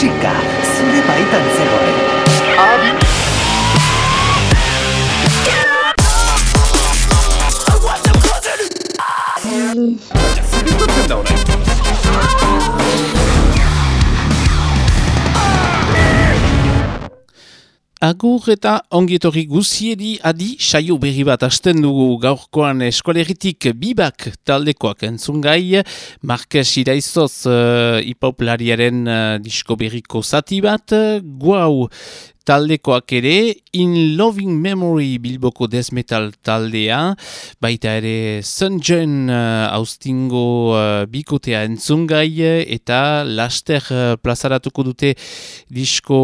musika zure baitan zegoen. Adi! Zer da Agur eta ongietorri guziedi adi saio berri bat asten dugu gaurkoan eskualeritik bibak taldekoak entzun gai, Marques Iraizoz uh, hipoplariaren uh, disko berriko zati bat, guau taldekoak ere, In Loving Memory bilboko desmetal taldea, baita ere Sungen uh, austingo uh, bikotea entzungai, eta laster uh, plazaratuko dute disko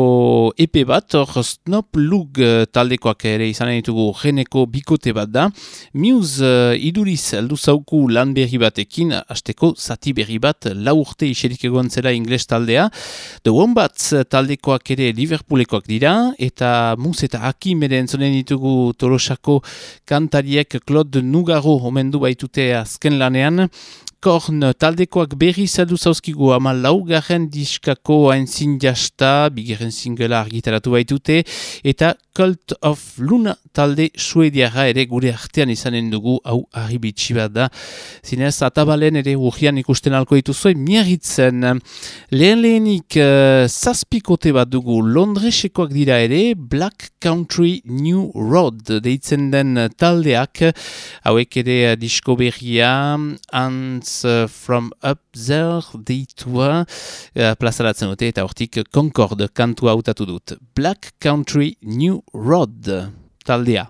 epe bat, hor Snop Lug uh, taldekoak ere izan ditugu geneko bikote bat da. Muse uh, iduriz aldu zauku lan berri batekin, hasteko zati berri bat, lau urte iserik egon zela ingles taldea. The Wombats taldekoak ere Liverpoolekoak dira, eta mus eta hakim ere entzonen ditugu tolosako kantariek Claude Nugaro omendu baitute azken lanean. Korn taldekoak berri zadu zauzkigu ama laugarren diskako hainzin jasta, bigeren singela argitaratu baitute, eta Cult of Luna talde suediara ere gure artean izanen dugu hau arribitsi bat da. Zinez, atabalen ere urgian ikusten alko dituzue miagitzen. Lehen lehenik uh, zazpikote bat dugu Londresekoak dira ere Black Country New Road deitzen den taldeak. Hauek ere uh, disko berria Ants uh, from Up There deitua uh, plazaratzen dute eta hortik Concord kantua hautatu dut. Black Country New Rod taldea.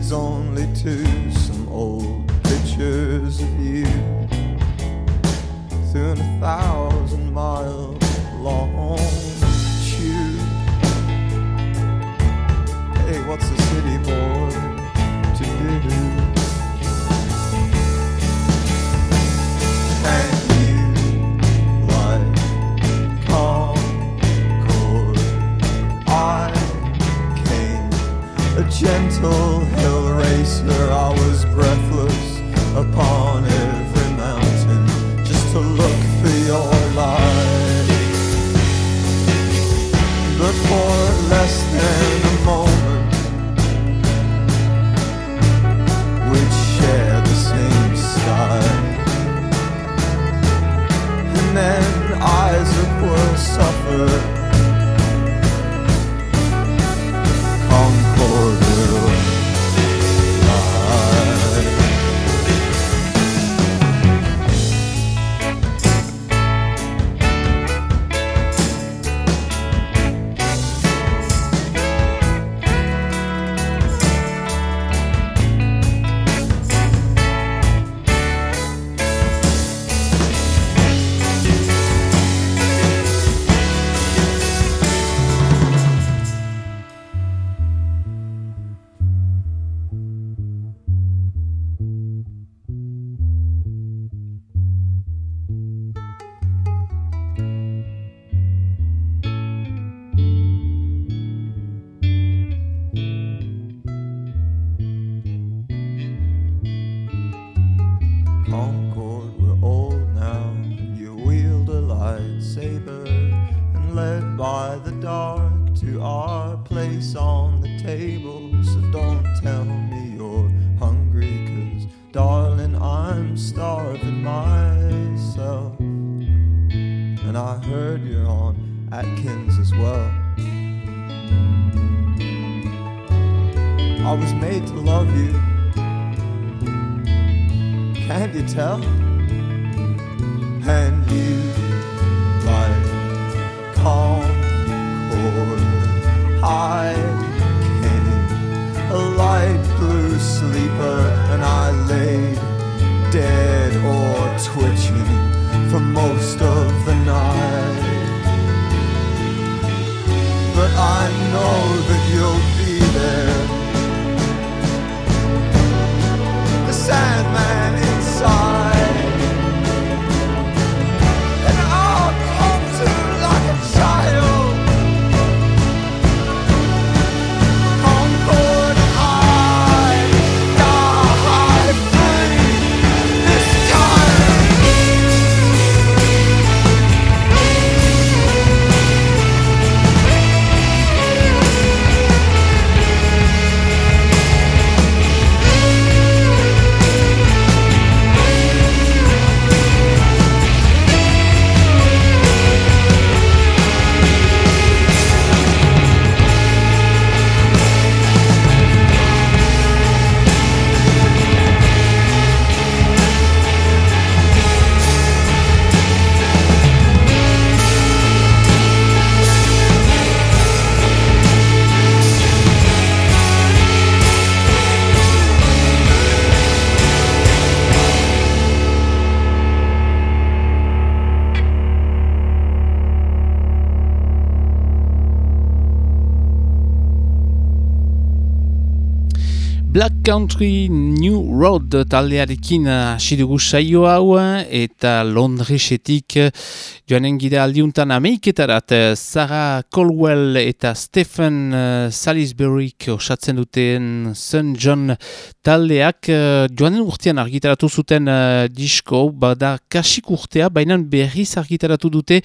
leads only to some old pictures of you through a thousand miles long tube. Hey, what's the city boy to do? And you like Concord, I came a gentle face I was breathless upon every mountain just to look for your light. But for less than a moment, we'd share the same sky. And then Isaac will suffer. tell? Black Country New Road taldearekin eh, hasi saio hau eh, eta Londresetik eh, joanen gira aldiuntan ameiketarat Sarah Colwell eta Stephen Salisburyk osatzen duten St. John taldeak joanen urtean argitaratu zuten uh, disko bada kasik urtea baina berriz argitaratu dute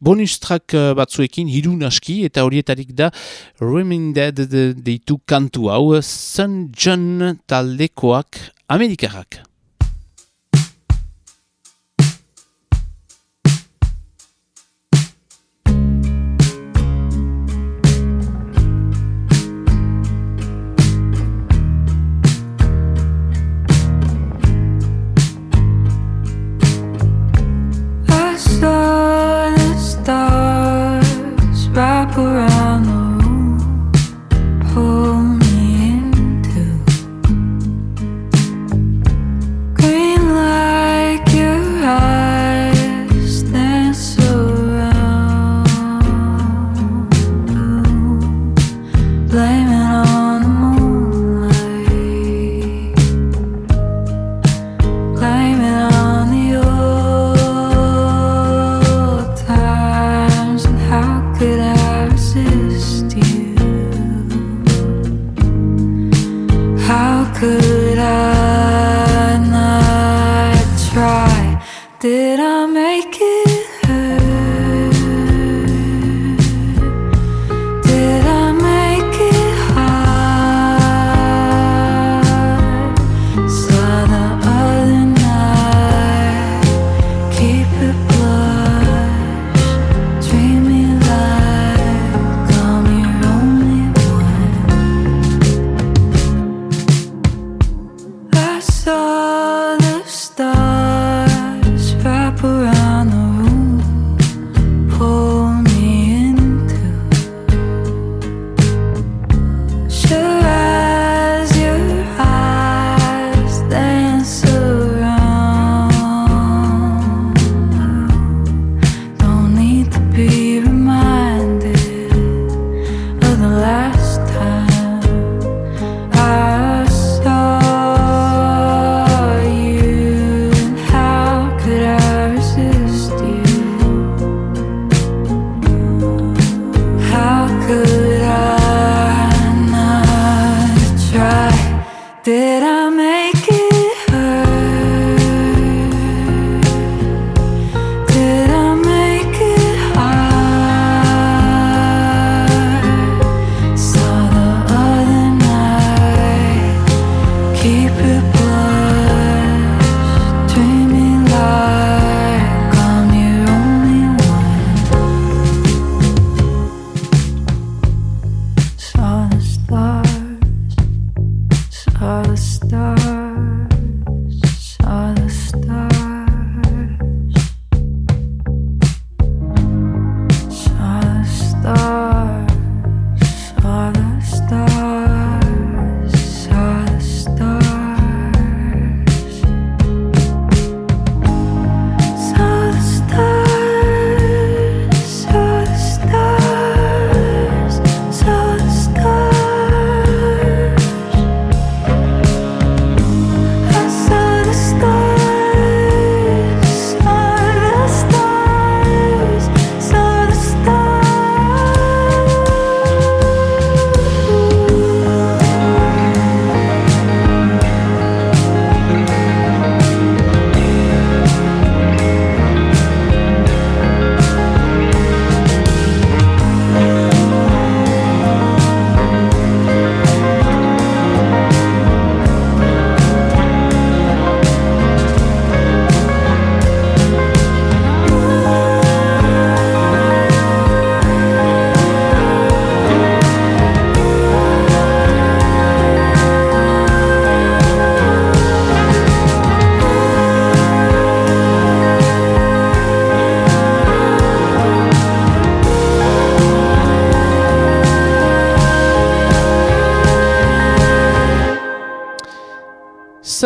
bonus track batzuekin hirun aski eta horietarik da Reminded deitu kantu hau St. John Japan taldekoak amerikarrak.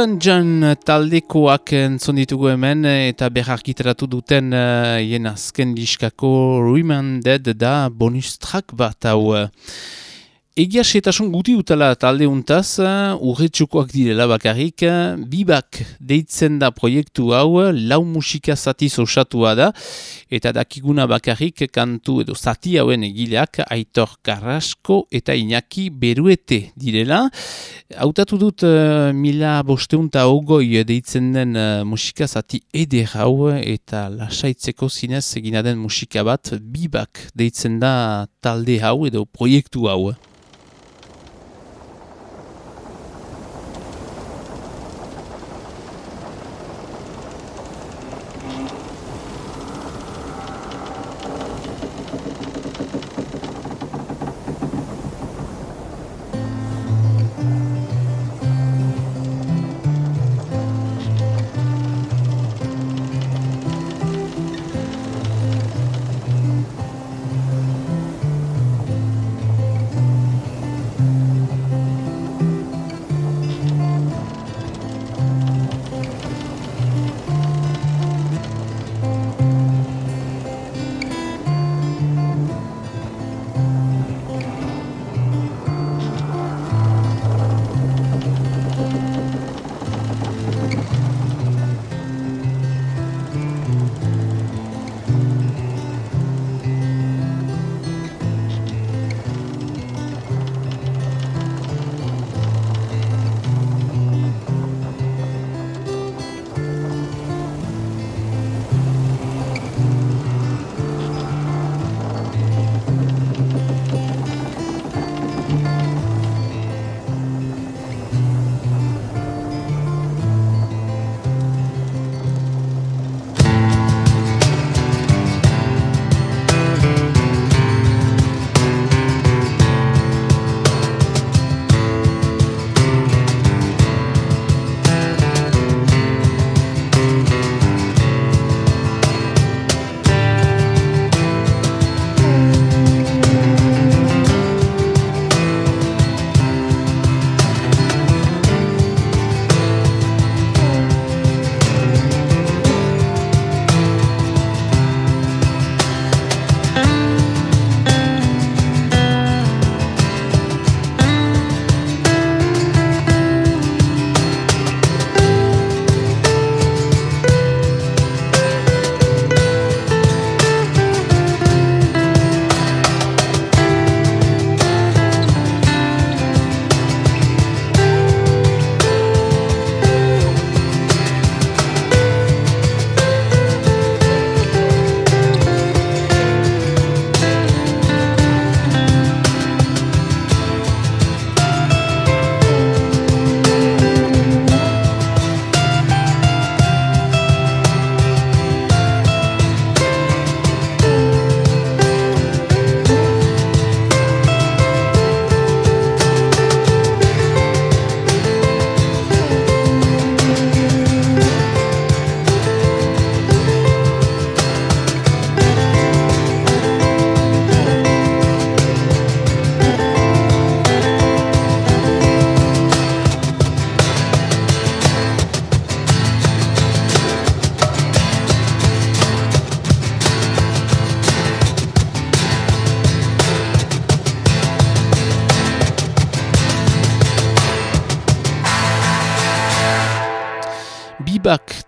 Sunjan taldekoak entzun ditugu hemen eta berarkitaratu duten uh, jen azken diskako Remanded da bonus track bat hau. Egia setasun guti utala talde untaz, urretxukoak direla bakarrik, bibak deitzen da proiektu hau, lau musika zati osatua da, eta dakiguna bakarrik kantu edo zati hauen egileak Aitor Carrasco eta Iñaki Beruete direla. Hautatu dut uh, mila bosteunta ogoi deitzen den uh, musika zati eder hau eta lasaitzeko zinez egina den musika bat bibak deitzen da talde hau edo proiektu hau.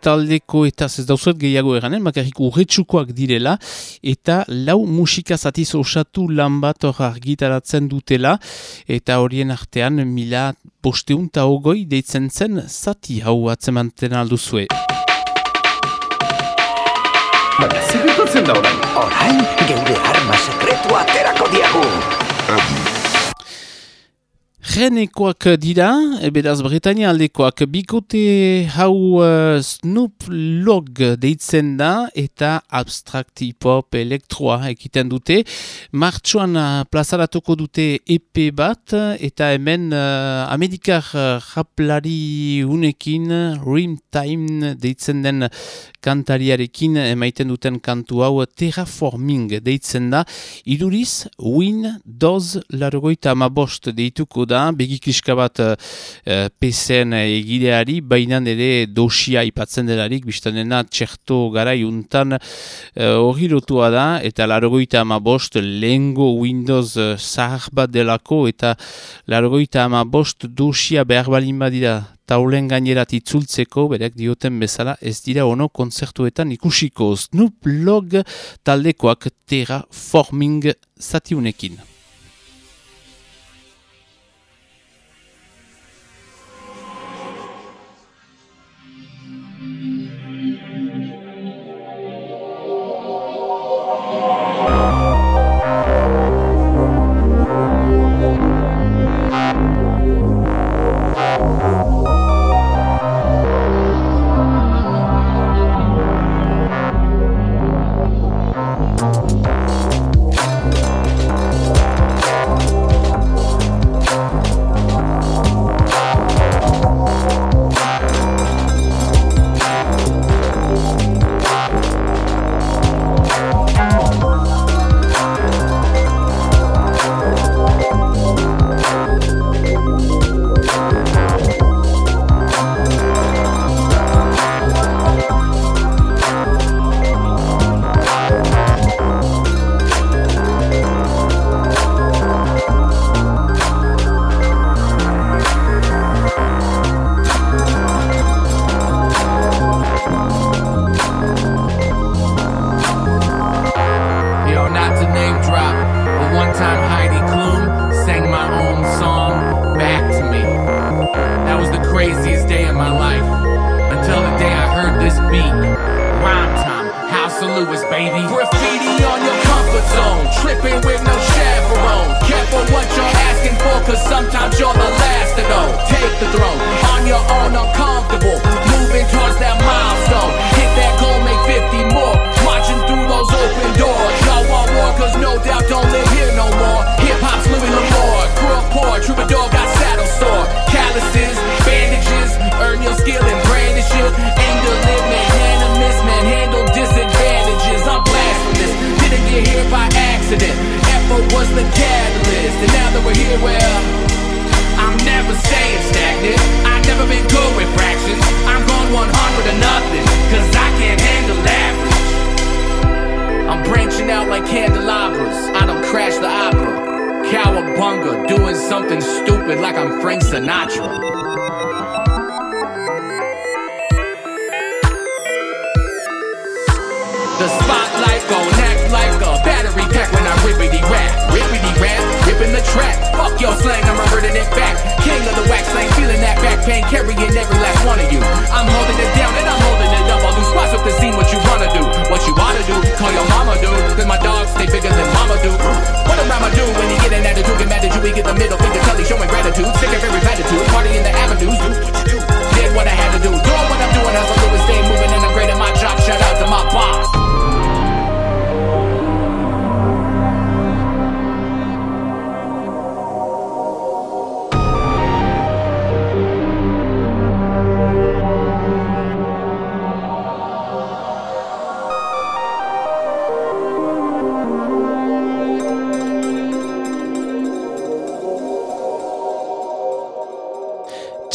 Taldeko eta ez dauzuet gehiago eranen, makarrik urretsukoak direla, eta lau musika zatiz osatu lan bat hor argitaratzen dutela, eta horien artean mila bosteun eta ogoi deitzen zen zati hau atzemanten alduzue. Baina, zer da orain? Orain, geure arma sekretua aterako diagu. Genekoak dira, eberaz Bretania aldekoak, bikote hau uh, Snoop Log deitzen da eta abstract hip-hop elektroa ekiten dute. Martxoan uh, plazaratuko dute EP bat eta hemen uh, Amerikar japlari unekin Rim Time deitzen den kantariarekin emaiten duten kantu hau terraforming deitzen da. Iduriz, Win Doz Largoita Amabost deituko da da, begikiska bat uh, eh, PCN egideari, baina ere dosia ipatzen delarik, biztanena txerto gara iuntan eh, hori uh, da, eta largoita ama bost lehengo Windows uh, zahar bat delako, eta largoita ama bost dosia behar balin badira taulen gainerat itzultzeko, berek dioten bezala, ez dira ono konzertuetan ikusiko. Snoop Log taldekoak terraforming zatiunekin.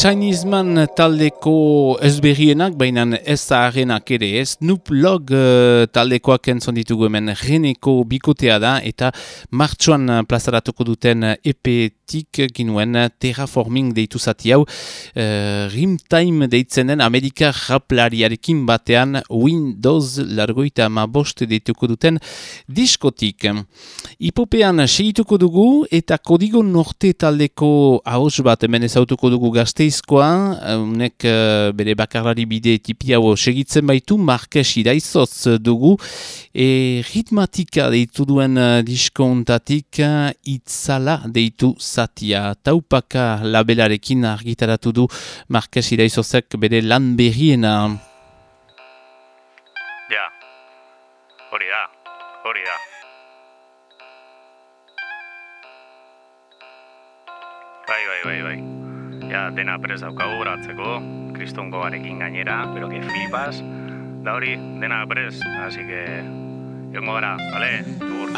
Chinese taldeko ezberrienak, baina ez zaharenak ere ez. Nup log uh, taldekoak entzon ditugu hemen reneko bikotea da eta martxoan plazaratuko duten epetik ginuen terraforming deitu zati hau. Uh, Rimtime deitzen den Amerika raplariarekin batean Windows largoita ma bost deituko duten diskotik. Ipopean segituko dugu eta kodigo norte taldeko haus bat hemen ezautuko dugu gazteiz Gasteizkoa, unek uh, bere bakarlari bide tipi hau segitzen baitu, Marques iraizoz dugu, e ritmatika deitu duen uh, diskontatik uh, itzala deitu zatia. Taupaka labelarekin argitaratu du Marques iraizozek bere lan berriena. Ja, hori da, hori da. Bai, bai, bai, bai ja, dena prez daukagu gratzeko, kristongo garekin gainera, pero que flipas, da hori, dena prez, así que, jongo gara, tur.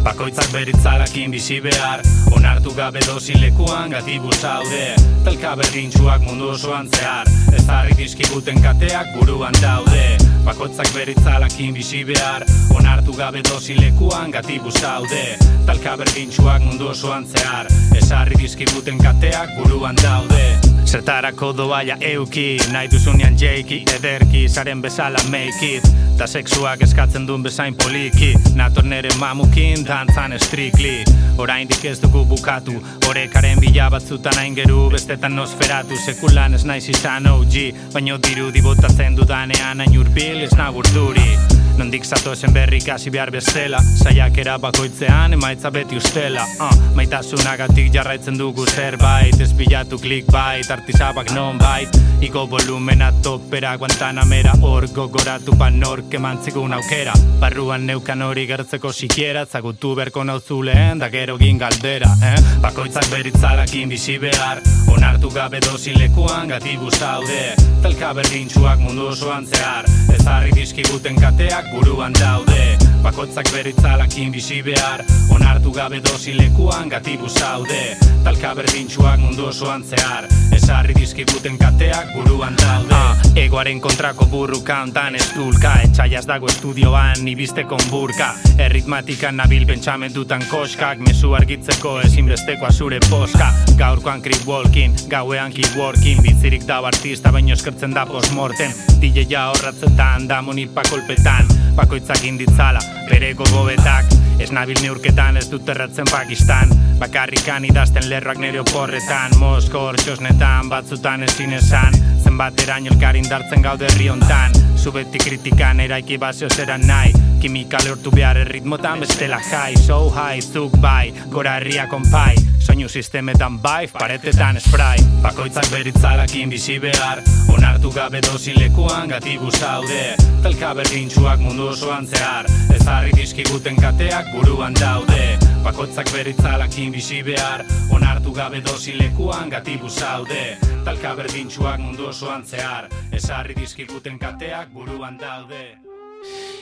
Bakoitzak beritzalakin bizi behar, onartu gabe dozin lekuan gati zaude, talka berdintxuak mundu osoan zehar, ez harri dizkiguten kateak buruan daude, bakoitzak beritzalakin bizi behar, onartu gabe dozin lekuan gati zaude, talka berdintxuak mundu osoan zehar, ez harri dizkiguten kateak buruan daude. Zertarako doaia euki, nahi duzunean jeiki, ederki, zaren bezala make it. Ta sexuak eskatzen duen bezain poliki, nator nere mamukin, dantzan strictly. Orain ez dugu bukatu, horrekaren bila batzutan hain geru Bestetan nosferatu, sekulan ez naiz izan OG Baina diru dibotatzen dudanean hain urbil ez nagurturi Nondik zatozen berri kasi behar bestela? Zaiak bakoitzean emaitza beti ustela uh, Maitasunagatik jarraitzen dugu zerbait Ez bilatu klik bait, artizabak non bait Iko volumena topera guantanamera Hor gogoratu panor kemantzigun aukera. Barruan neukan hori gertzeko sikiera Zagutu berko nauzuleen da gero gin galdera eh? Bakoitzak beritzalakin bizi behar Onartu gabe dozin lekuan gati zaude Talka berdintxuak mundu osoan zehar Ez harri dizkiguten kateak buruan daude. Bakotzak beritzalakin bizi behar Onartu gabe dozi lekuan gatibu zaude. Talka berdintxuak mundu osoan zehar Ezarri dizkibuten kateak buruan daude. Ah, Egoaren kontrako burru kantan ez dulka Etxaiaz dago estudioan nibiste konburka Erritmatikan nabil pentsamendutan koskak Mesu argitzeko ezinbesteko azure poska. Gaurkoan creep walking, gauean keep working Bizirik dau artista baino eskertzen da postmorten DJ ja horratzetan, da monilpa kolpetan bakoitzak inditzala bere gogobetak Ez nabil neurketan ez dut erratzen Pakistan. Bakarrikan idazten lerroak nire oporretan. Moskor txosnetan batzutan ezin esan. Zenbat erain elkar indartzen gaude herri hontan Zubeti kritikan eraiki bazio zeran nahi. Kimika lehortu behar erritmotan bestela jai. So high, zuk bai, gora herria konpai. Soinu sistemetan bai, paretetan spray. Bakoitzak beritzalakin bizi behar Onartu gabe dozin lekuan gati zaude. Talka berdintxuak mundu osoan zehar. Ez harri dizkiguten kateak buruan daude Bakotzak beritzalakin bizi behar Onartu gabe dozin lekuan gati zaude. Talka berdintxuak mundu osoan zehar Ez harri dizkiguten kateak buruan daude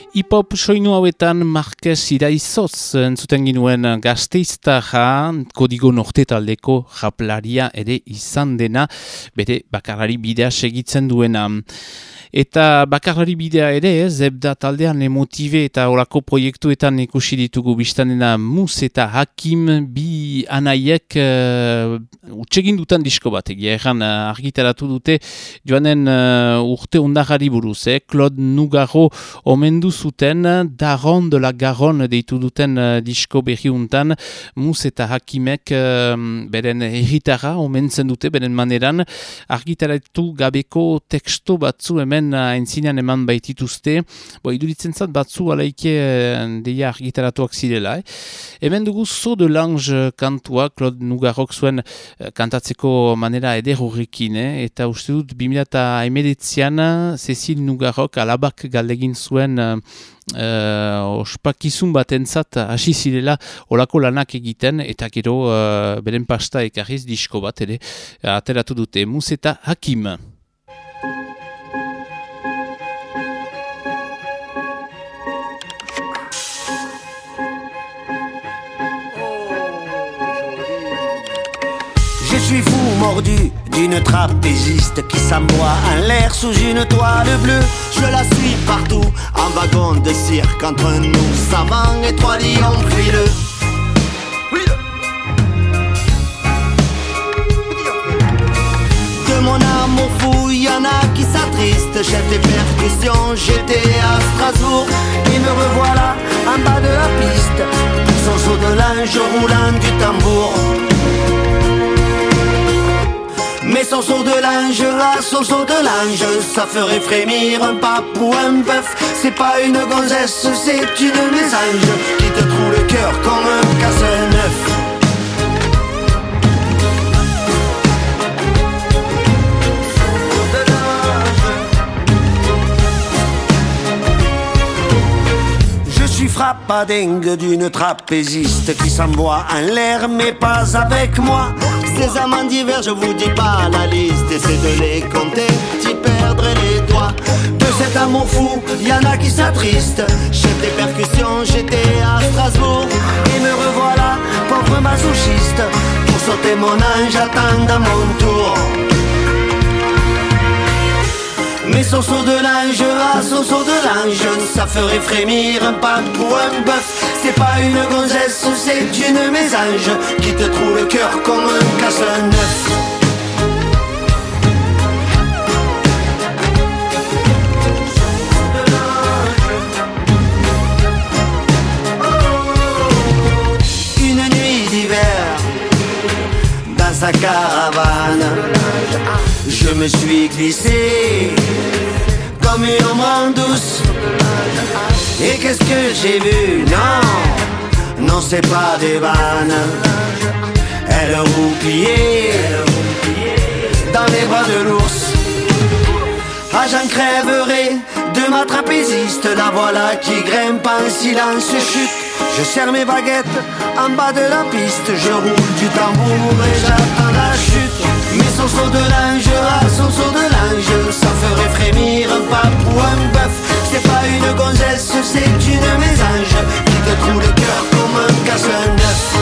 Hip-hop soinu hauetan Marquez iraizoz entzuten ginuen gazteizta kodigo norte taldeko japlaria ere izan dena, bere bakarari bidea segitzen duena. Eta bakarlari bidea ere, zebda taldean emotive eta orako proiektuetan ikusi ditugu biztanena mus eta hakim bi anaiek uh, utxegin dutan disko bat, egia erran uh, argitaratu dute joanen uh, urte ondagari buruz, eh? Claude Nugaro omendu zuten Daron de la Garon deitu duten uh, disko berri untan, mus eta hakimek uh, beren erritara omentzen dute, beren maneran argitaratu gabeko teksto batzu hemen entzinean uh, eman baitituzte, bo iduritzen zat batzu alaike uh, deia argitaratuak zirela. Eh? Hemen dugu zo de lange kantua, Claude Nugarok zuen uh, kantatzeko manera eder horrekin, eh? eta uste dut 2008an Cecil Nugarok alabak galdegin zuen uh, uh, ospakizun bat entzat hasi zirela olako lanak egiten eta gero uh, beren pasta ekarriz disko bat ere ateratu dute. Mus eta Hakim. suis fou, mordu d'une trapéziste qui s'emboie en l'air sous une toile bleue. Je la suis partout, en wagon de cirque, entre nous savants et trois lions frileux. De mon amour fou, y en a qui s'attristent. Chef des percussions, j'étais à Strasbourg. Et me revoilà en bas de la piste. Son saut de linge roulant du tambour. Mais son saut de linge, son saut de linge, ça ferait frémir un pape ou un bœuf. C'est pas une gonzesse, c'est une mésange qui te trouve le cœur comme un casse-neuf. Je suis frappadingue d'une trapéziste qui s'envoie en l'air, mais pas avec moi. Ces amants d'hiver, je vous dis pas la liste, essayez de les compter, t'y perdrais les doigts. De cet amour fou, y en a qui s'attristent. Chef des percussions, j'étais à Strasbourg, et me revoilà, pauvre masochiste. Pour sauter mon ange, j'attends à mon tour. Mais son de linge, ah son de linge, ça ferait frémir un pape ou un bœuf. C'est pas une gonzesse, c'est une mésange qui te trouve le cœur comme un casse-neuf. Une nuit d'hiver dans sa caravane. Je me suis glissé comme une ombre douce. Et qu'est-ce que j'ai vu? Non, non, c'est pas des vannes. Elle roupillait dans les bras de l'ours. Ah, j'en crèverai de ma trapéziste. La voilà qui grimpe en silence chute. Je serre mes baguettes en bas de la piste. Je roule du tambour et j'attends son de linge, ah, son saut de linge, ça ferait frémir un pape ou un bœuf. C'est pas une gonzesse, c'est une mésange qui te trouve le cœur comme un casse-neuf.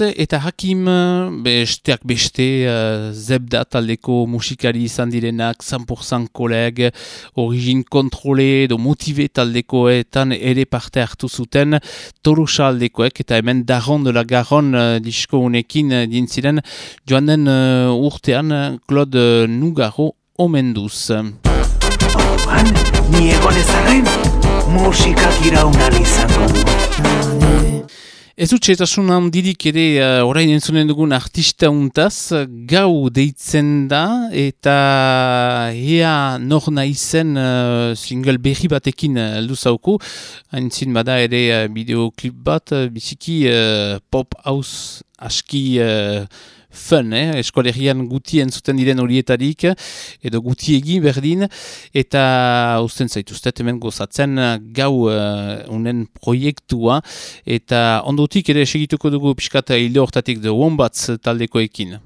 Eta Hakim besteak beste uh, zebda taldeko musikari izan direnak 100% koleg, origin kontrole edo motive taldekoetan ere parte hartu zuten Torosa aldekoek eta hemen Daron de la Garon uh, disko honekin uh, dintziren joan den uh, urtean Claude Nugaro omenduz. Han, ni egon ezarren, musikak iraunal izango. Ez utxetasun handirik ere uh, orain entzunen dugun artista untaz, gau deitzen da eta ea nor naizen uh, single berri batekin uh, heldu zauku. Hain zin bada ere uh, bideoklip bat, biziki uh, pop house aski uh, fun, eh? eskolerian guti entzuten diren horietarik, edo guti egin berdin, eta usten zaituztet hemen gozatzen gau uh, unen proiektua, eta ondotik ere segituko dugu piskata hilde hortatik de Wombats taldekoekin.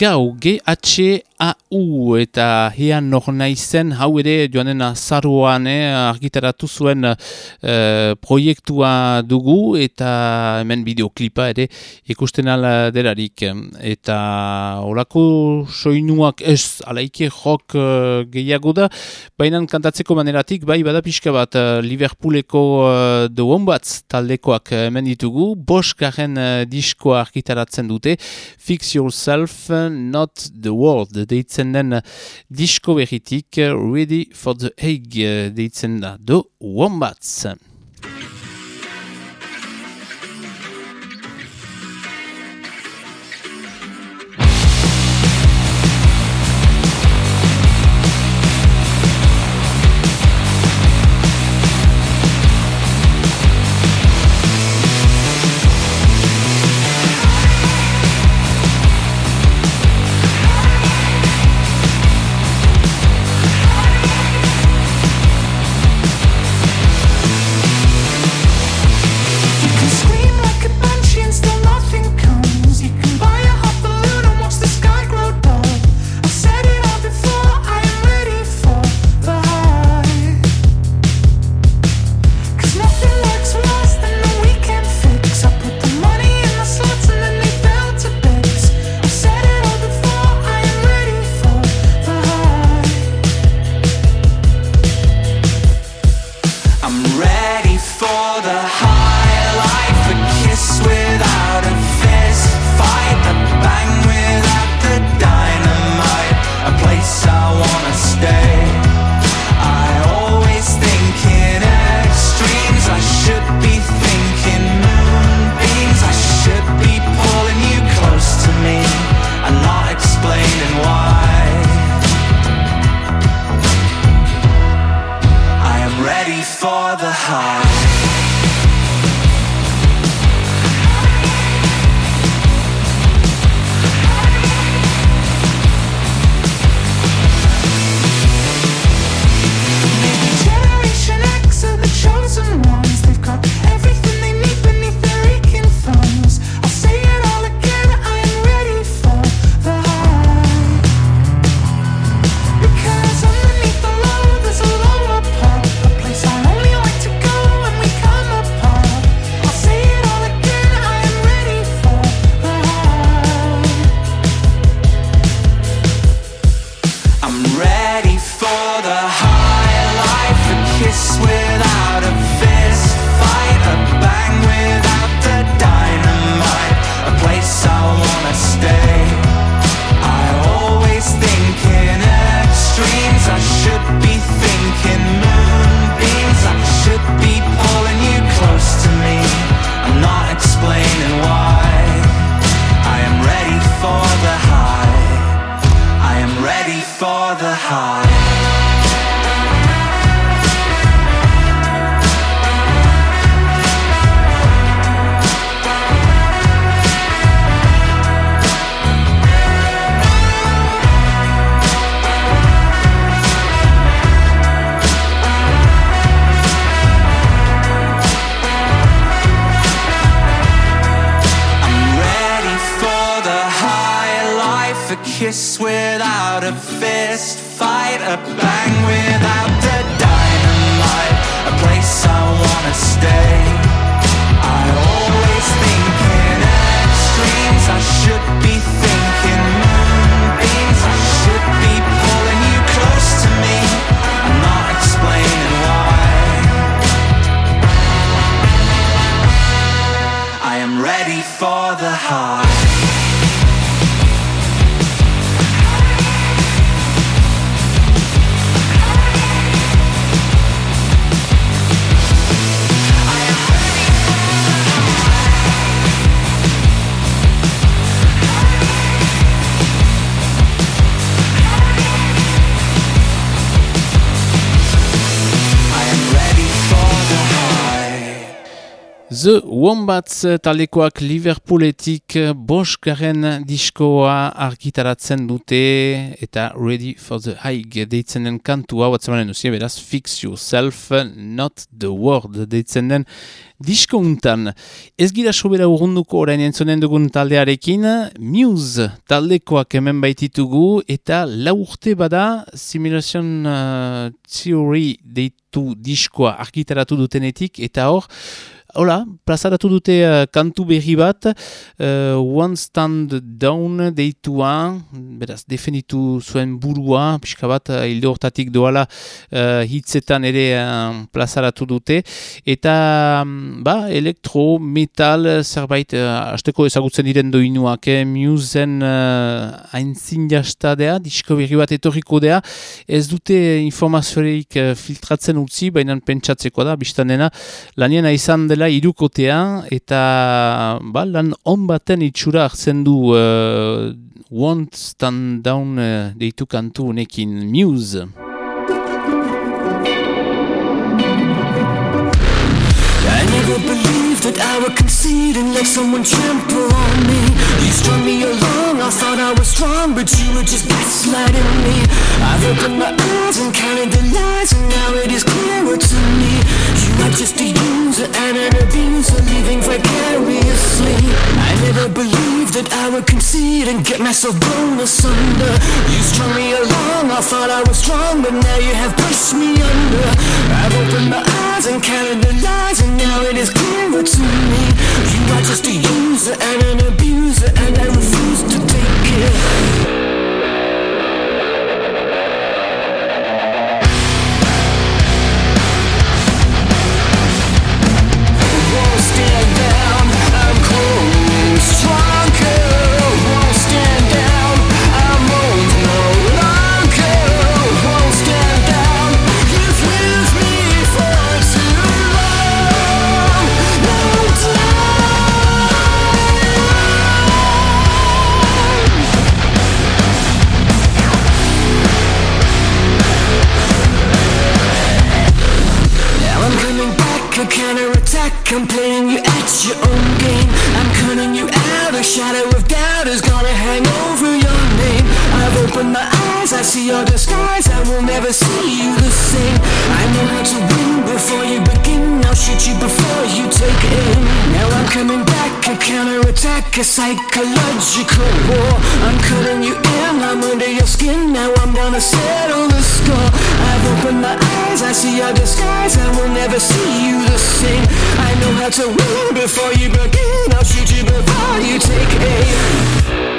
Gau, G-H-A-U hean nor naizen hau ere joanen azaruan eh, argitaratu zuen eh, proiektua dugu eta hemen bideoklipa ere ikusten ala delarik. Eta olako soinuak ez alaike jok uh, gehiago da. Baina kantatzeko maneratik bai bada pixka bat uh, Liverpooleko uh, The Wombats taldekoak hemen ditugu. Bos garen uh, diskoa argitaratzen dute. Fix Yourself Not the World deitzen den disko berritik Ready for the Egg deitzen da The Wombats Wombats talekoak Liverpooletik garen diskoa argitaratzen dute eta Ready for the High deitzen den kantua, watzemanen duzien beraz, Fix Yourself, Not the World deitzen den disko untan. Ez gira sobera urrunduko orain entzonen dugun taldearekin, Muse taldekoak hemen baititugu eta laurte bada Simulation uh, Theory deitu diskoa argitaratu dutenetik eta hor, Hola, plazaratu dute uh, kantu berri bat, uh, One Stand Down deitua, beraz, definitu zuen burua, pixka bat, uh, hilde hortatik doala uh, hitzetan ere uh, plazaratu dute, eta, um, ba, elektro, metal, zerbait, uh, azteko ezagutzen diren doinuak, eh, musen uh, aintzin jastadea, disko berri bat etorriko dea, ez dute informaziorik uh, filtratzen utzi, baina pentsatzeko da, biztan dena, lanien izan dela, dela irukotea eta ba, lan on baten itxura hartzen du uh, Won't Stand Down uh, deitu kantu nekin Muse. I never believed that I would concede and let someone trample on me You strung me along, But you were just gaslighting me. I've opened my eyes and counted the lies And now it is clearer to me. You are just a user and an abuser Living vicariously. I never believed that I would concede And get myself blown asunder. You strung me along, I thought I was strong But now you have pushed me under. I've opened my eyes and counted the lies And now it is clearer to me. You are just a user and an abuser And I refuse you. Your disguise I will never see you the same. I know how to win before you begin. I'll shoot you before you take aim Now I'm coming back, a counterattack A psychological war. I'm cutting you in, I'm under your skin. Now I'm gonna settle the score. I've opened my eyes, I see your disguise. I will never see you the same. I know how to win before you begin. I'll shoot you before you take aim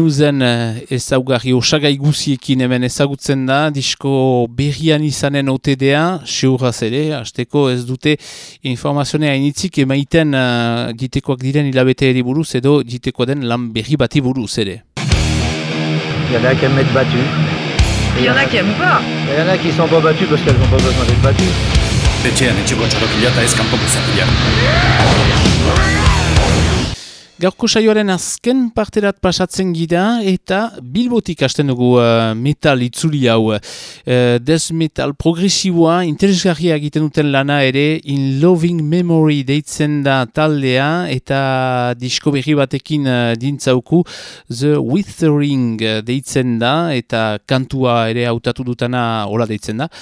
Musen eh, ezaugarri osagai guziekin hemen ezagutzen da, disko berrian izanen OTDA, seuraz ere, hasteko ez dute informazionea initzik emaiten uh, ditekoak diren hilabete eri buruz edo diteko den lan berri bati buruz ere. Il y en a qui aiment être battus. Il y en a qui aiment pas. Il y en a qui sont pas battus parce qu'elles n'ont pas besoin d'être battues. Etxean etxeko txorokila eta ez kanpoko zapila. Gaurko saioaren azken parterat pasatzen gira eta bilbotik hasten dugu uh, metal itzuli hau. Uh, Death metal progresiboa interesgarria egiten duten lana ere In Loving Memory deitzen da taldea eta disko berri batekin uh, dintzauku The Withering deitzen da eta kantua ere hautatu dutana hola deitzen da.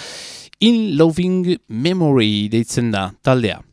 In Loving Memory deitzen da taldea.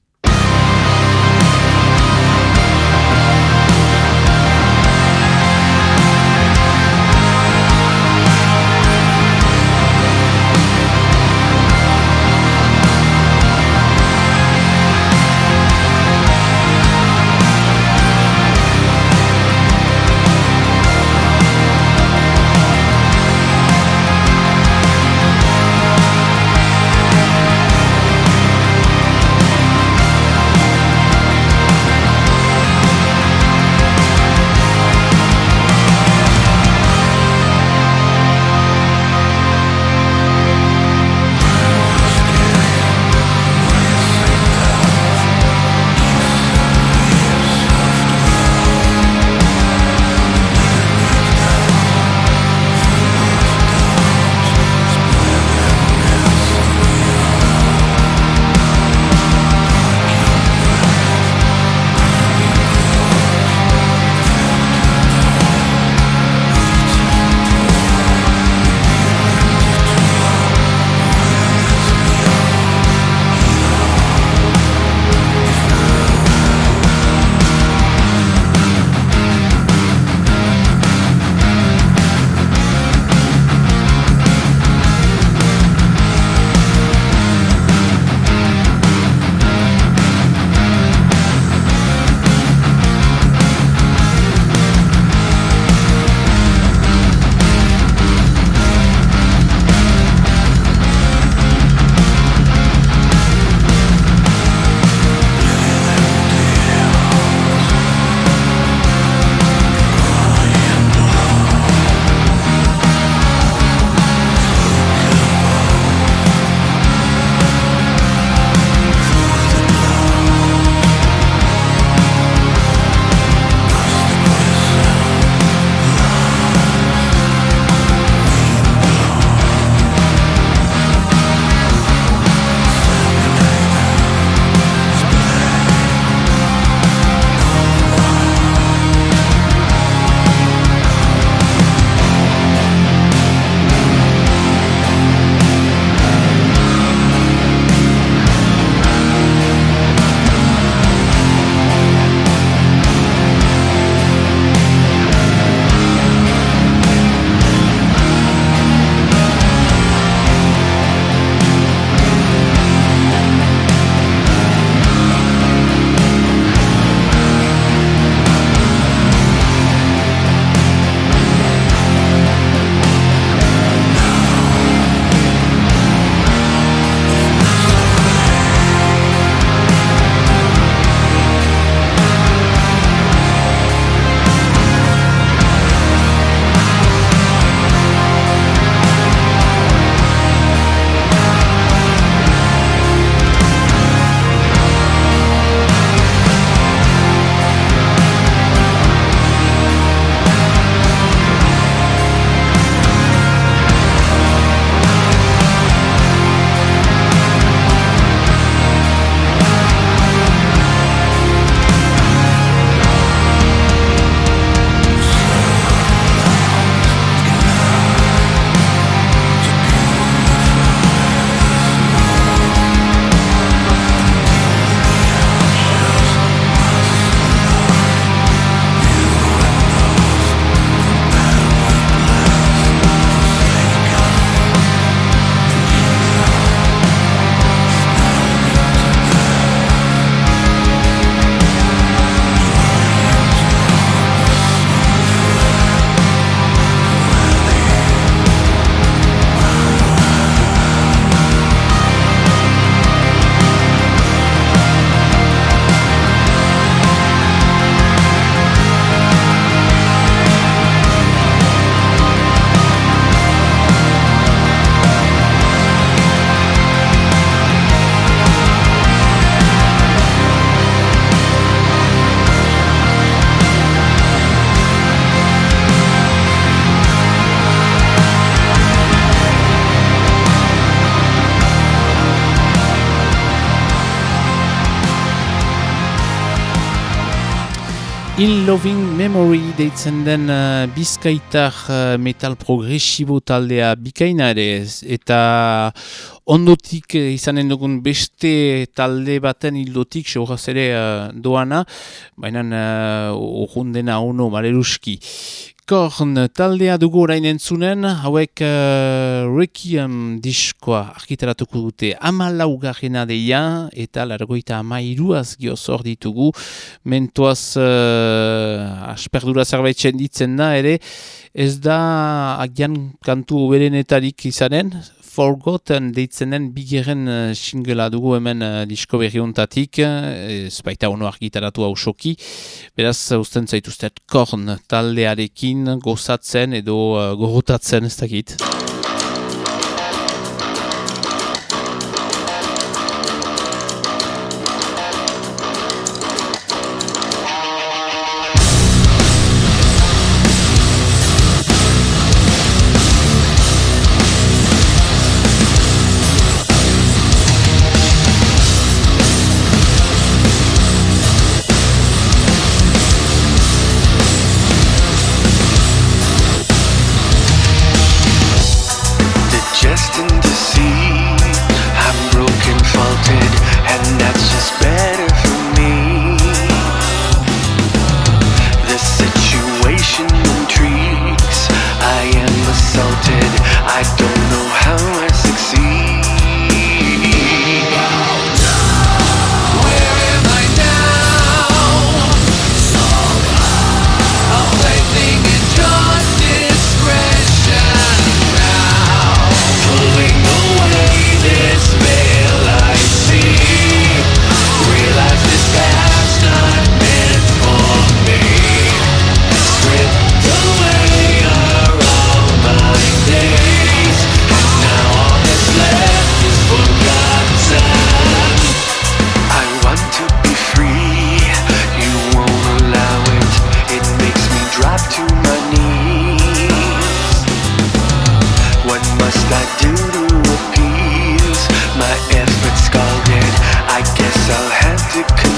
In Loving Memory deitzen den uh, bizkaitar uh, metal progresibo taldea bikaina ere eta ondotik uh, izanen dugun beste talde baten hildotik sehoraz ere uh, doana, baina uh, dena ono maleruski. Korn taldea dugu orain entzunen, hauek uh, Requiem diskoa argitaratuko dute ama laugarrena deia eta largoita ama iruaz giozor ditugu. Mentoaz uh, asperdura zerbait txenditzen da ere, ez da agian kantu berenetarik izanen, Forgotten deitzen den bigeren uh, singela dugu hemen uh, disko berri ontatik, uh, ez ono argitaratu hau soki, beraz usten zaituztet korn taldearekin gozatzen edo uh, gorotatzen ez dakit. dropped to my knees. What must I do to appease my efforts scalded? I guess I'll have to.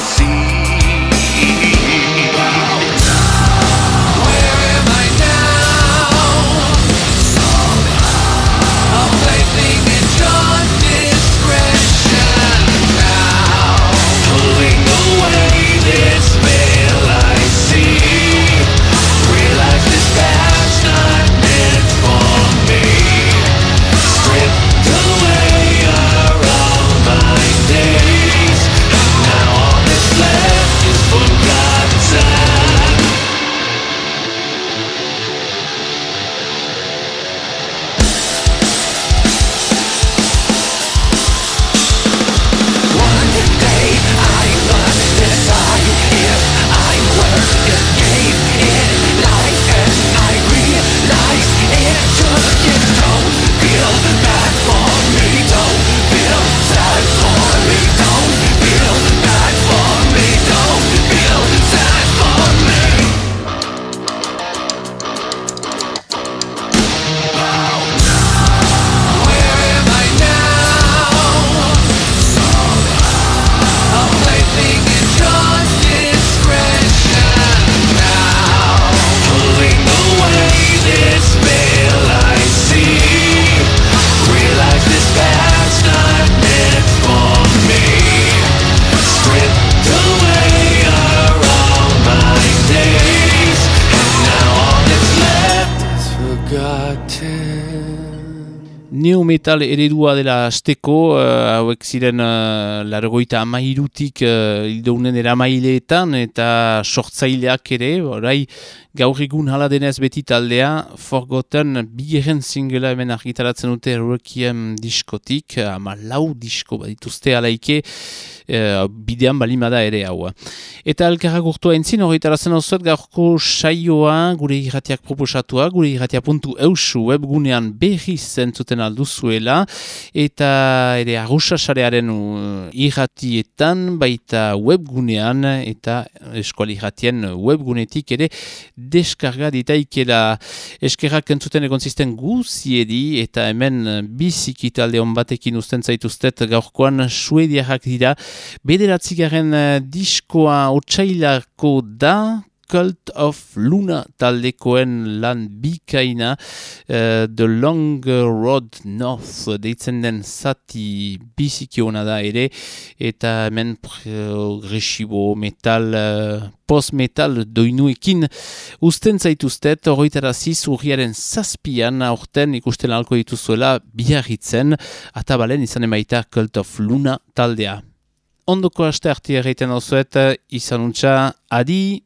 Metal eredua dela asteko, uh, hauek ziren uh, largoita amairutik uh, ildounen eramaileetan eta sortzaileak ere, orai gaur egun hala denez beti taldea, forgoten bigeren zingela hemen argitaratzen dute Requiem diskotik, ama lau disko badituzte alaike, uh, bidean balimada ere hau. Eta elkarra gurtua entzin, horretarazen zuet gaurko saioa, gure irratiak proposatua, gure irratia.eu webgunean berriz zentzuten alduzuela, eta ere arruxasarearen uh, irratietan, baita webgunean, eta eskuali irratien webgunetik ere deskarga ditaikela. Eskerrak entzuten egon zisten guziedi, eta hemen biziki talde batekin usten zaituztet. Gaurkoan suediarrak dira, Bederatzi garen uh, diskoa otxailako da, Cult of Luna taldekoen lan bikaina uh, The Long Road North deitzen den zati bizikiona da ere eta hemen progresibo metal uh, post-metal doinuekin usten zaituztet horretara urriaren zazpian aurten ikusten alko dituzuela biarritzen atabalen izan emaita Cult of Luna taldea. Ondoko aste arti erreiten osuet, izan untxa, adi!